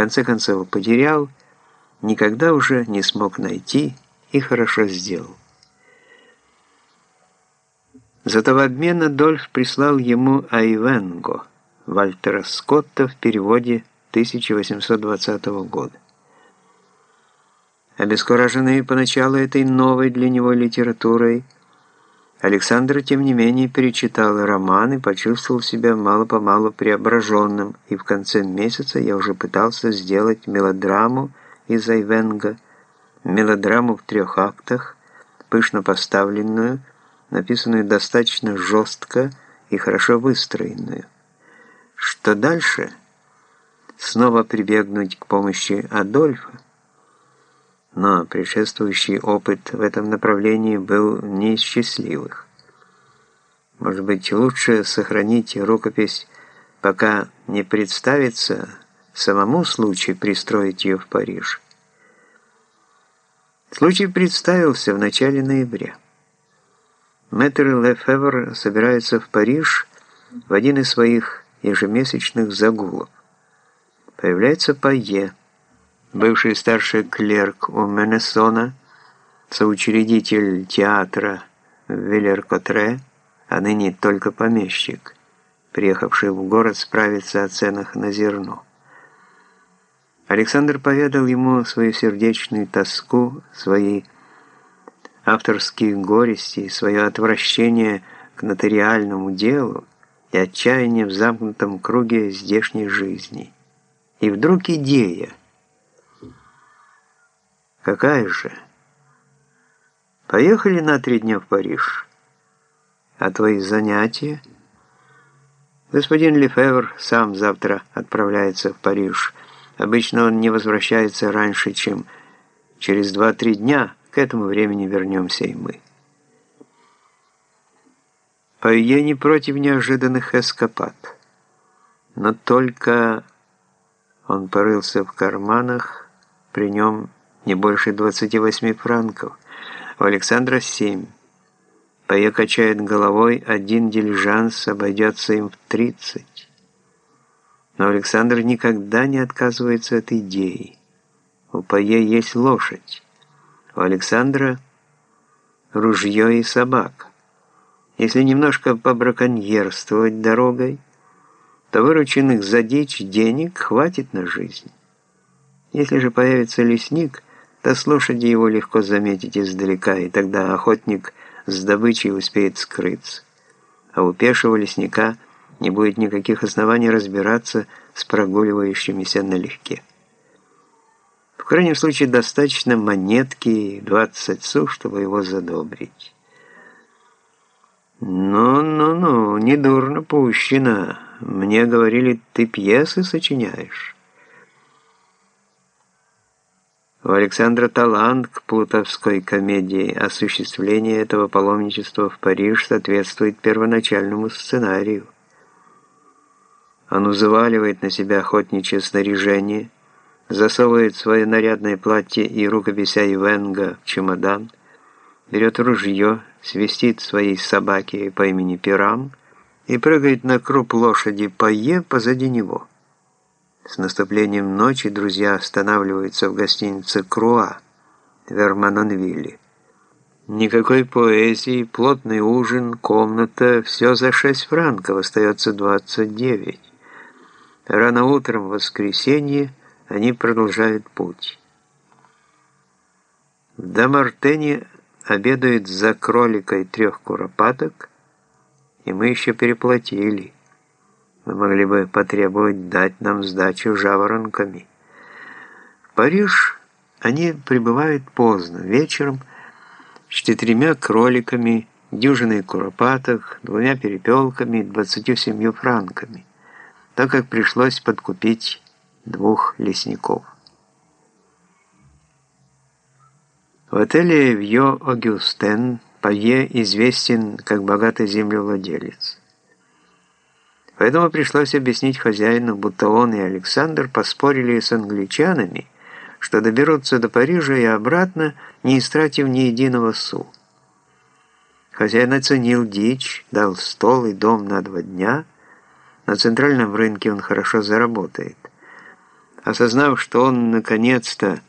конце концов потерял, никогда уже не смог найти и хорошо сделал. Зато в обмен Адольф прислал ему Айвенго Вальтера Скотта в переводе 1820 года. Обескураженный поначалу этой новой для него литературой, Александр, тем не менее, перечитал роман и почувствовал себя мало-помалу преображенным, и в конце месяца я уже пытался сделать мелодраму из Айвенга, мелодраму в трех актах, пышно поставленную, написанную достаточно жестко и хорошо выстроенную. Что дальше? Снова прибегнуть к помощи Адольфа? Но предшествующий опыт в этом направлении был не из счастливых. Может быть, лучше сохранить рукопись, пока не представится самому случай пристроить ее в Париж. Случай представился в начале ноября. Мэтр Лефевр собирается в Париж в один из своих ежемесячных загулов. Появляется Пайе, бывший старший клерк у Менесона, соучредитель театра Велер-Котре, а ныне только помещик, приехавший в город справиться о ценах на зерно. Александр поведал ему свою сердечную тоску, свои авторские горести, свое отвращение к нотариальному делу и отчаяние в замкнутом круге здешней жизни. И вдруг идея. Какая же? Поехали на три дня в Париж. А твои занятия? Господин Лефевр сам завтра отправляется в Париж. Обычно он не возвращается раньше, чем через два-три дня – к этому времени вернемся и мы. Пойе не против неожиданных эскапад. Но только он порылся в карманах, при нем не больше 28 франков, у Александра 7. Пойе качает головой, один дилижанс обойдется им в 30. Но Александр никогда не отказывается от идеи. У Пойе есть лошадь у Александра ружье и собака. Если немножко побраконьерствовать дорогой, то вырученных за дичь денег хватит на жизнь. Если же появится лесник, то с лошади его легко заметить издалека, и тогда охотник с добычей успеет скрыться. А у пешего лесника не будет никаких оснований разбираться с прогуливающимися налегке крайнем случае достаточно монетки 20 су, чтобы его задобрить. «Ну-ну-ну, недурно пущено. Мне говорили, ты пьесы сочиняешь». У Александра талант к плутовской комедии. Осуществление этого паломничества в Париж соответствует первоначальному сценарию. Он узываливает на себя охотничье снаряжение – засовывает свое нарядное платье и рукопись Айвенга в чемодан, берет ружье, свистит своей собаке по имени Пирам и прыгает на круп лошади Пае позади него. С наступлением ночи друзья останавливаются в гостинице «Круа» в Верманонвилле. Никакой поэзии, плотный ужин, комната, все за 6 франков, остается 29. Рано утром в воскресенье они продолжают путь. В Дамартене обедают за кроликой трех куропаток, и мы еще переплатили. Мы могли бы потребовать дать нам сдачу жаворонками. В Париж они прибывают поздно, вечером, с четырьмя кроликами, дюжиной куропаток, двумя перепелками, двадцатью семью франками, так как пришлось подкупить двух лесников. В отеле Вьо Огюстен Палье известен как богатый землевладелец. Поэтому пришлось объяснить хозяину, будто он и Александр поспорили с англичанами, что доберутся до Парижа и обратно, не истратив ни единого су. Хозяин оценил дичь, дал стол и дом на два дня. На центральном рынке он хорошо заработает. Осознав, что он наконец-то